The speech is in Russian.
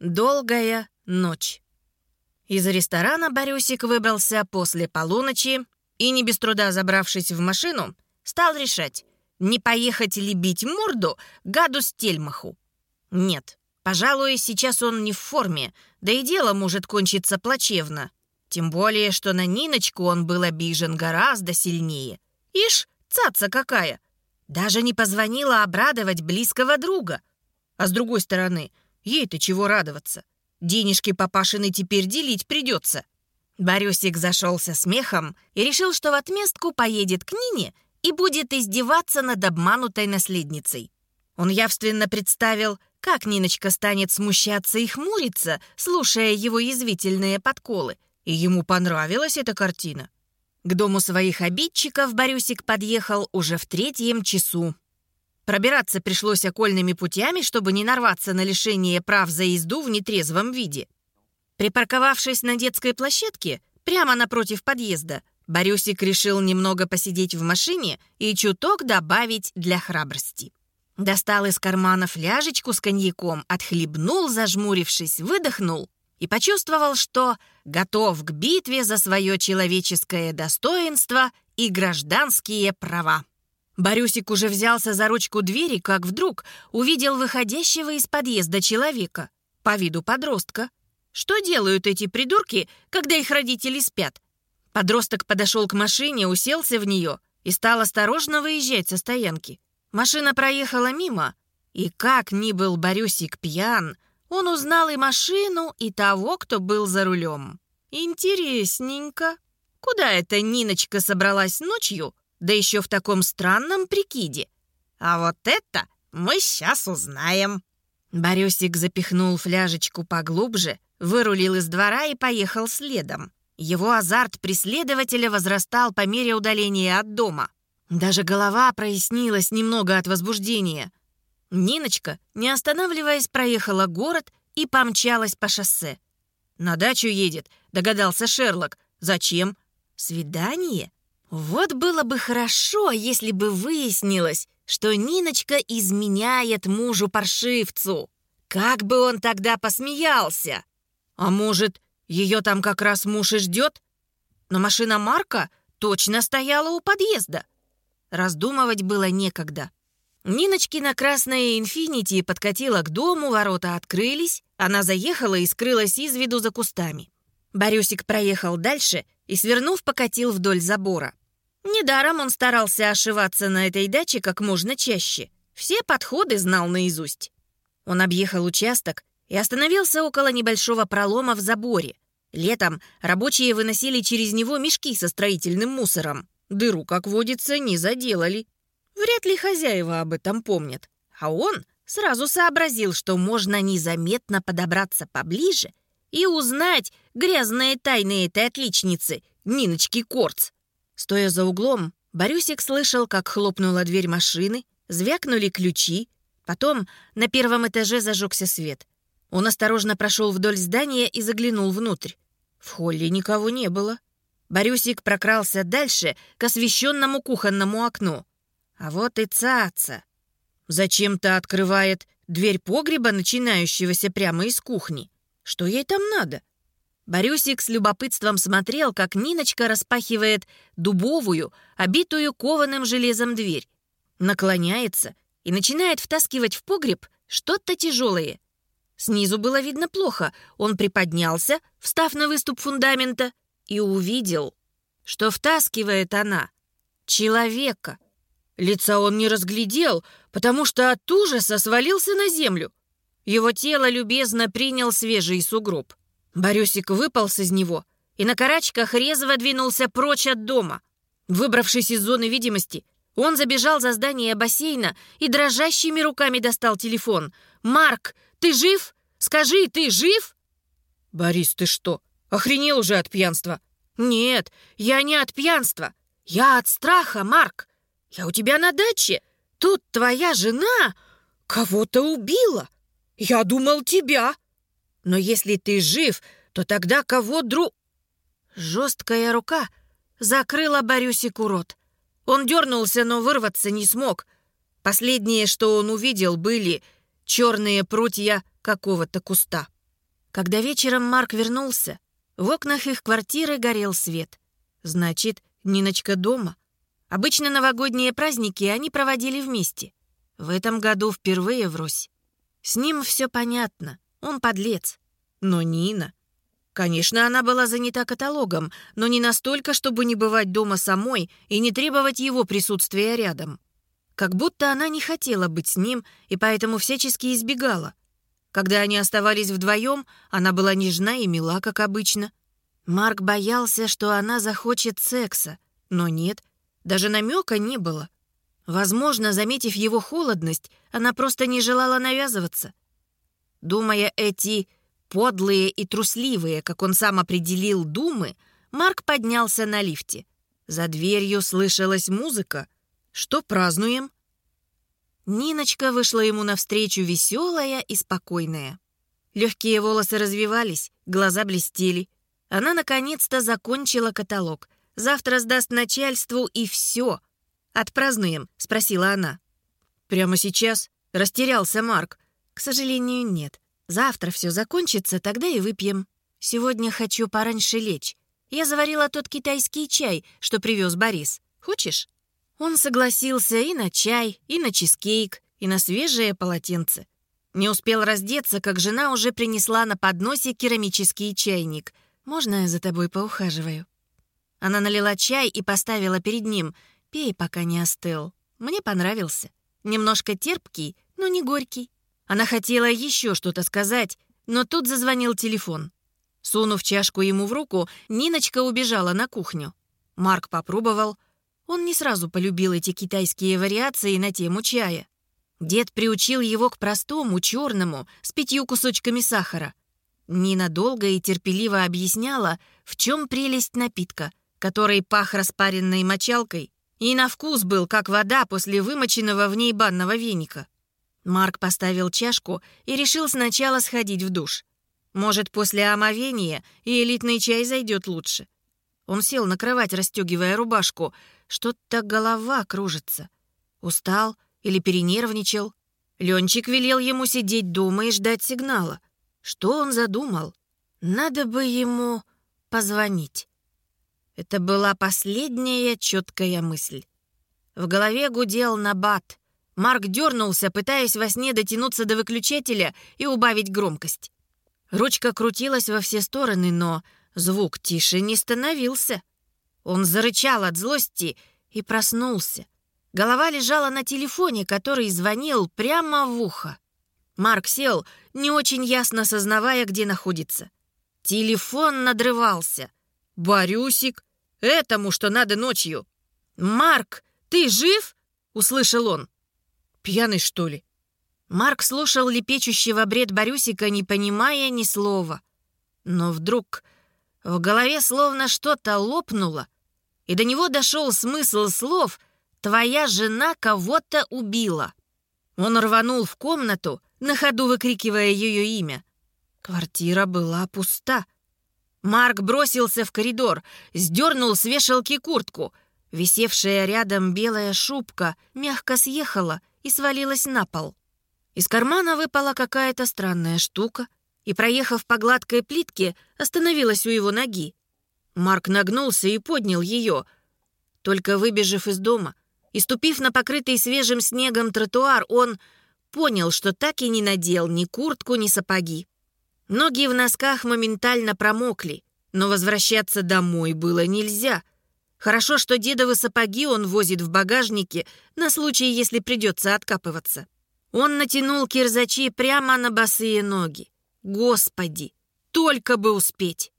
Долгая ночь. Из ресторана Борюсик выбрался после полуночи и, не без труда забравшись в машину, стал решать, не поехать ли бить морду гаду Стельмаху. Нет, пожалуй, сейчас он не в форме, да и дело может кончиться плачевно. Тем более, что на Ниночку он был обижен гораздо сильнее. Ишь, цаца какая! Даже не позвонила обрадовать близкого друга. А с другой стороны, ей-то чего радоваться? Денежки папашины теперь делить придется. Борюсик зашелся смехом и решил, что в отместку поедет к Нине и будет издеваться над обманутой наследницей. Он явственно представил, как Ниночка станет смущаться и хмуриться, слушая его язвительные подколы, и ему понравилась эта картина. К дому своих обидчиков Борюсик подъехал уже в третьем часу. Пробираться пришлось окольными путями, чтобы не нарваться на лишение прав за езду в нетрезвом виде. Припарковавшись на детской площадке, прямо напротив подъезда, Борюсик решил немного посидеть в машине и чуток добавить для храбрости. Достал из кармана фляжечку с коньяком, отхлебнул, зажмурившись, выдохнул и почувствовал, что готов к битве за свое человеческое достоинство и гражданские права. Борюсик уже взялся за ручку двери, как вдруг увидел выходящего из подъезда человека, по виду подростка. Что делают эти придурки, когда их родители спят? Подросток подошел к машине, уселся в нее и стал осторожно выезжать со стоянки. Машина проехала мимо, и как ни был Борюсик пьян, он узнал и машину, и того, кто был за рулем. Интересненько. Куда эта Ниночка собралась ночью, да еще в таком странном прикиде? А вот это мы сейчас узнаем. Борюсик запихнул фляжечку поглубже, вырулил из двора и поехал следом. Его азарт преследователя возрастал по мере удаления от дома. Даже голова прояснилась немного от возбуждения. Ниночка, не останавливаясь, проехала город и помчалась по шоссе. «На дачу едет», — догадался Шерлок. «Зачем?» «Свидание?» Вот было бы хорошо, если бы выяснилось, что Ниночка изменяет мужу-паршивцу. Как бы он тогда посмеялся? А может, ее там как раз муж и ждет. Но машина Марка точно стояла у подъезда. Раздумывать было некогда. Ниночкина красная «Инфинити» подкатила к дому, ворота открылись, она заехала и скрылась из виду за кустами. Борюсик проехал дальше и, свернув, покатил вдоль забора. Недаром он старался ошиваться на этой даче как можно чаще. Все подходы знал наизусть. Он объехал участок и остановился около небольшого пролома в заборе. Летом рабочие выносили через него мешки со строительным мусором. Дыру, как водится, не заделали. Вряд ли хозяева об этом помнят. А он сразу сообразил, что можно незаметно подобраться поближе и узнать грязные тайны этой отличницы, Ниночки Корц. Стоя за углом, Борюсик слышал, как хлопнула дверь машины, звякнули ключи, потом на первом этаже зажегся свет. Он осторожно прошел вдоль здания и заглянул внутрь. В холле никого не было. Борюсик прокрался дальше к освещенному кухонному окну. А вот и цаца. Зачем-то открывает дверь погреба, начинающегося прямо из кухни. Что ей там надо? Борюсик с любопытством смотрел, как Ниночка распахивает дубовую, обитую кованым железом дверь. Наклоняется и начинает втаскивать в погреб что-то тяжелое. Снизу было видно плохо. Он приподнялся, встав на выступ фундамента, и увидел, что втаскивает она человека. Лица он не разглядел, потому что от ужаса свалился на землю. Его тело любезно принял свежий сугроб. Борюсик выполз из него и на карачках резво двинулся прочь от дома. Выбравшись из зоны видимости, он забежал за здание бассейна и дрожащими руками достал телефон. «Марк, ты жив? Скажи, ты жив?» «Борис, ты что, охренел уже от пьянства?» «Нет, я не от пьянства. Я от страха, Марк. Я у тебя на даче. Тут твоя жена кого-то убила. Я думал, тебя. Но если ты жив, то тогда кого дру...» Жесткая рука закрыла Борюсику рот. Он дернулся, но вырваться не смог. Последнее, что он увидел, были черные прутья какого-то куста. Когда вечером Марк вернулся, в окнах их квартиры горел свет. Значит, Ниночка дома. Обычно новогодние праздники они проводили вместе. В этом году впервые врозь. С ним все понятно, он подлец. Но Нина... Конечно, она была занята каталогом, но не настолько, чтобы не бывать дома самой и не требовать его присутствия рядом. Как будто она не хотела быть с ним и поэтому всячески избегала. Когда они оставались вдвоем, она была нежна и мила, как обычно. Марк боялся, что она захочет секса, но нет, даже намека не было. Возможно, заметив его холодность, она просто не желала навязываться. Думая эти подлые и трусливые, как он сам определил, думы, Марк поднялся на лифте. За дверью слышалась музыка. «Что празднуем?» Ниночка вышла ему навстречу веселая и спокойная. Легкие волосы развивались, глаза блестели. Она наконец-то закончила каталог. Завтра сдаст начальству и все. «Отпразднуем?» — спросила она. «Прямо сейчас?» — растерялся Марк. «К сожалению, нет. Завтра все закончится, тогда и выпьем. Сегодня хочу пораньше лечь. Я заварила тот китайский чай, что привез Борис. Хочешь?» Он согласился и на чай, и на чизкейк, и на свежее полотенце. Не успел раздеться, как жена уже принесла на подносе керамический чайник. «Можно я за тобой поухаживаю?» Она налила чай и поставила перед ним. «Пей, пока не остыл. Мне понравился. Немножко терпкий, но не горький. Она хотела еще что-то сказать, но тут зазвонил телефон. Сунув чашку ему в руку, Ниночка убежала на кухню. Марк попробовал. Он не сразу полюбил эти китайские вариации на тему чая. Дед приучил его к простому, черному, с пятью кусочками сахара. Нина долго и терпеливо объясняла, в чем прелесть напитка, который пах распаренной мочалкой и на вкус был, как вода после вымоченного в ней банного веника. Марк поставил чашку и решил сначала сходить в душ. Может, после омовения и элитный чай зайдет лучше. Он сел на кровать, расстегивая рубашку. Что-то голова кружится. Устал или перенервничал? Ленчик велел ему сидеть дома и ждать сигнала. Что он задумал? Надо бы ему позвонить. Это была последняя четкая мысль. В голове гудел набат. Марк дернулся, пытаясь во сне дотянуться до выключателя и убавить громкость. Ручка крутилась во все стороны, но звук тише не становился. Он зарычал от злости и проснулся. Голова лежала на телефоне, который звонил прямо в ухо. Марк сел, не очень ясно сознавая, где находится. Телефон надрывался. «Борюсик, этому, что надо ночью!» «Марк, ты жив?» — услышал он. Пьяный, что ли?» Марк слушал лепечущего бред Борюсика, не понимая ни слова. Но вдруг в голове словно что-то лопнуло, и до него дошел смысл слов «Твоя жена кого-то убила». Он рванул в комнату, на ходу выкрикивая ее имя. Квартира была пуста. Марк бросился в коридор, сдернул с вешалки куртку. Висевшая рядом белая шубка мягко съехала и свалилась на пол. Из кармана выпала какая-то странная штука и, проехав по гладкой плитке, остановилась у его ноги. Марк нагнулся и поднял ее. Только выбежав из дома и ступив на покрытый свежим снегом тротуар, он понял, что так и не надел ни куртку, ни сапоги. Ноги в носках моментально промокли, но возвращаться домой было нельзя. Хорошо, что дедовы сапоги он возит в багажнике на случай, если придется откапываться. Он натянул кирзачи прямо на босые ноги. Господи, только бы успеть!